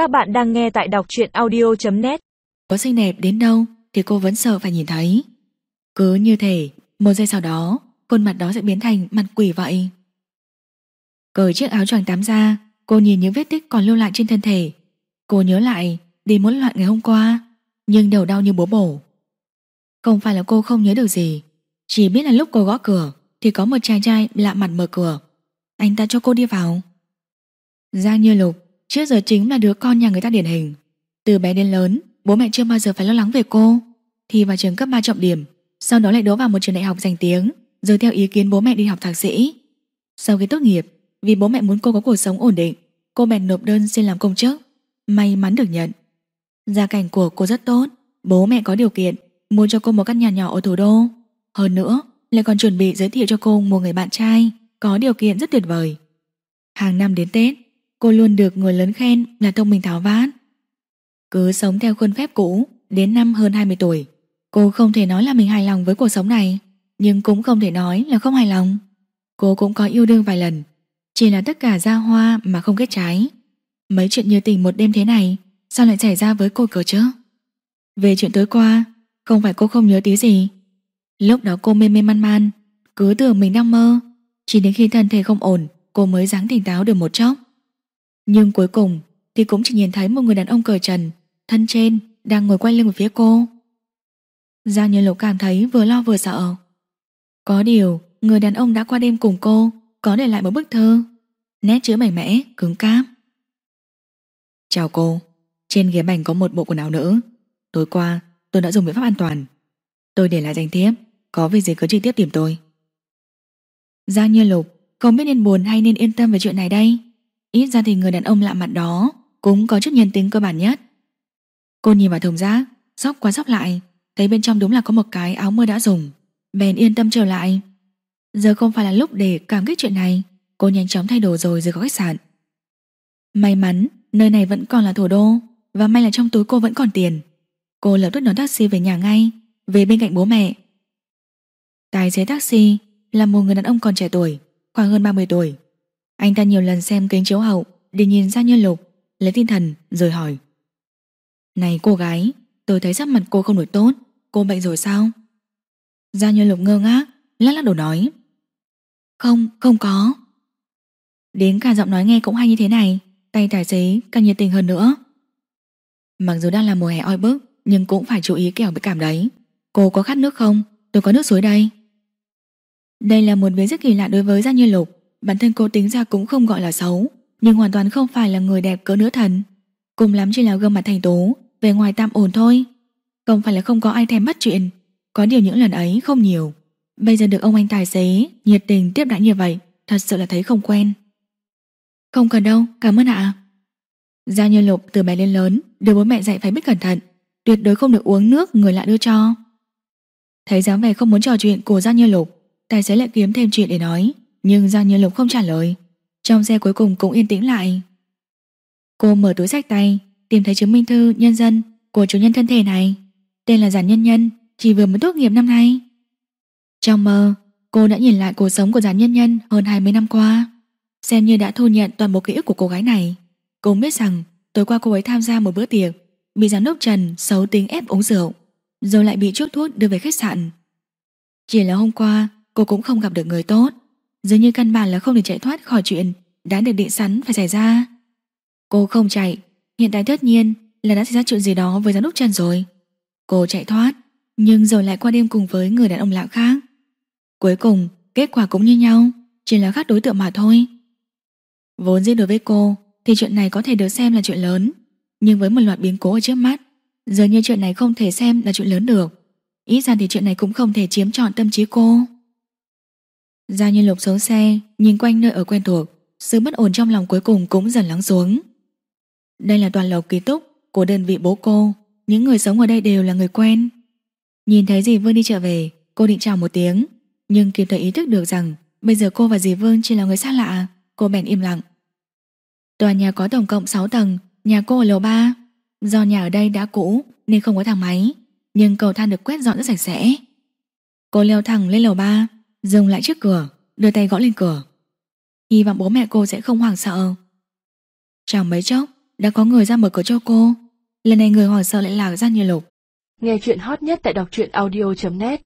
Các bạn đang nghe tại đọc truyện audio.net Có xinh đẹp đến đâu thì cô vẫn sợ phải nhìn thấy. Cứ như thể một giây sau đó, khuôn mặt đó sẽ biến thành mặt quỷ vậy. Cởi chiếc áo choàng tắm ra, cô nhìn những vết tích còn lưu lại trên thân thể. Cô nhớ lại đi muốn loạn ngày hôm qua, nhưng đầu đau như bố bổ. Không phải là cô không nhớ được gì, chỉ biết là lúc cô gõ cửa thì có một chàng trai lạ mặt mở cửa. Anh ta cho cô đi vào. Giang Như Lục trước giờ chính là đứa con nhà người ta điển hình. Từ bé đến lớn, bố mẹ chưa bao giờ phải lo lắng về cô. thì vào trường cấp 3 trọng điểm, sau đó lại đỗ vào một trường đại học danh tiếng, rồi theo ý kiến bố mẹ đi học thạc sĩ. Sau khi tốt nghiệp, vì bố mẹ muốn cô có cuộc sống ổn định, cô bèn nộp đơn xin làm công chức. May mắn được nhận. Gia cảnh của cô rất tốt, bố mẹ có điều kiện, mua cho cô một căn nhà nhỏ ở thủ đô. Hơn nữa, lại còn chuẩn bị giới thiệu cho cô một người bạn trai có điều kiện rất tuyệt vời. Hàng năm đến Tết, cô luôn được người lớn khen là thông minh tháo vát. Cứ sống theo khuôn phép cũ, đến năm hơn 20 tuổi, cô không thể nói là mình hài lòng với cuộc sống này, nhưng cũng không thể nói là không hài lòng. Cô cũng có yêu đương vài lần, chỉ là tất cả ra hoa mà không kết trái. Mấy chuyện như tình một đêm thế này, sao lại xảy ra với cô cơ chứ? Về chuyện tối qua, không phải cô không nhớ tí gì. Lúc đó cô mê mê man man, cứ tưởng mình đang mơ, chỉ đến khi thân thể không ổn, cô mới dáng tỉnh táo được một chốc. Nhưng cuối cùng thì cũng chỉ nhìn thấy một người đàn ông cởi trần, thân trên, đang ngồi quay lưng về phía cô. Giang Như Lục cảm thấy vừa lo vừa sợ. Có điều, người đàn ông đã qua đêm cùng cô, có để lại một bức thư, nét chữ mạnh mẽ, cứng cáp. Chào cô, trên ghế bành có một bộ quần áo nữ. Tối qua, tôi đã dùng biện pháp an toàn. Tôi để lại danh thiếp, có việc gì cứ trực tiếp tìm tôi. Giang Như Lục không biết nên buồn hay nên yên tâm về chuyện này đây. Ít ra thì người đàn ông lạ mặt đó cũng có chút nhân tính cơ bản nhất. Cô nhìn vào thùng rác, sóc qua sóc lại, thấy bên trong đúng là có một cái áo mưa đã dùng. Bèn yên tâm trở lại. Giờ không phải là lúc để cảm kích chuyện này, cô nhanh chóng thay đồ rồi rời khỏi khách sạn. May mắn, nơi này vẫn còn là thủ đô, và may là trong túi cô vẫn còn tiền. Cô lập tức đón taxi về nhà ngay, về bên cạnh bố mẹ. Tài xế taxi là một người đàn ông còn trẻ tuổi, khoảng hơn 30 tuổi. Anh ta nhiều lần xem kính chiếu hậu để nhìn ra như lục, lấy tinh thần rồi hỏi. Này cô gái, tôi thấy sắc mặt cô không được tốt, cô bệnh rồi sao? Gia Như Lục ngơ ngác, lát lát đầu nói. Không, không có. Đến cả giọng nói nghe cũng hay như thế này, tay tài xế càng nhiệt tình hơn nữa. Mặc dù đang là mùa hè oi bức, nhưng cũng phải chú ý kẻo bị cảm đấy. Cô có khát nước không? Tôi có nước suối đây. Đây là một việc rất kỳ lạ đối với Gia Như Lục. Bản thân cô tính ra cũng không gọi là xấu, nhưng hoàn toàn không phải là người đẹp cỡ nữ thần. Cùng lắm chỉ là gương mặt thành tố, về ngoài tạm ổn thôi. Không phải là không có ai thèm bắt chuyện, có điều những lần ấy không nhiều. Bây giờ được ông anh tài xế nhiệt tình tiếp đãi như vậy, thật sự là thấy không quen. Không cần đâu, cảm ơn ạ. giao Như Lục từ bé lên lớn, được bố mẹ dạy phải biết cẩn thận, tuyệt đối không được uống nước người lạ đưa cho. Thấy dáng vẻ không muốn trò chuyện của giao Như Lục, tài xế lại kiếm thêm chuyện để nói, nhưng Giang Như Lục không trả lời. Trong xe cuối cùng cũng yên tĩnh lại. Cô mở túi sách tay, tìm thấy chứng minh thư nhân dân của chủ nhân thân thể này. Tên là Giản Nhân Nhân, chỉ vừa mới tốt nghiệp năm nay. Trong mơ, cô đã nhìn lại cuộc sống của Giản Nhân Nhân hơn 20 năm qua, xem như đã thu nhận toàn bộ ký ức của cô gái này. Cô biết rằng tối qua cô ấy tham gia một bữa tiệc, bị giám đốc Trần xấu tính ép uống rượu, rồi lại bị chốt thuốc đưa về khách sạn. Chỉ là hôm qua, cô cũng không gặp được người tốt. Dường như căn bản là không thể chạy thoát khỏi chuyện đã được định sẵn phải xảy ra. Cô không chạy, hiện tại tất nhiên là đã xảy ra chuyện gì đó với giám đốc Trần rồi. Cô chạy thoát, nhưng rồi lại qua đêm cùng với người đàn ông lạ khác. Cuối cùng, kết quả cũng như nhau, chỉ là khác đối tượng mà thôi. Vốn dĩ đối với cô, thì chuyện này có thể được xem là chuyện lớn, nhưng với một loạt biến cố ở trước mắt, giờ như chuyện này không thể xem là chuyện lớn được. Ít ra thì chuyện này cũng không thể chiếm trọn tâm trí cô. Gia Nhân Lục xuống xe, nhìn quanh nơi ở quen thuộc, sự bất ổn trong lòng cuối cùng cũng dần lắng xuống. Đây là toàn lầu ký túc của đơn vị bố cô, những người sống ở đây đều là người quen. Nhìn thấy dì Vương đi trở về, cô định chào một tiếng, nhưng kịp thời ý thức được rằng bây giờ cô và dì Vương chỉ là người xa lạ, cô bèn im lặng. Tòa nhà có tổng cộng 6 tầng, nhà cô ở lầu 3. Do nhà ở đây đã cũ nên không có thang máy, nhưng cầu thang được quét dọn rất sạch sẽ. Cô leo thẳng lên lầu 3, dừng lại trước cửa, đưa tay gõ lên cửa. Hy vọng bố mẹ cô sẽ không hoảng sợ. Trong mấy chốc, đã có người ra mở cửa cho cô. Lần này người hoảng sợ lại là Giang Như Lục. Nghe chuyện hot nhất tại đọc truyện audio.net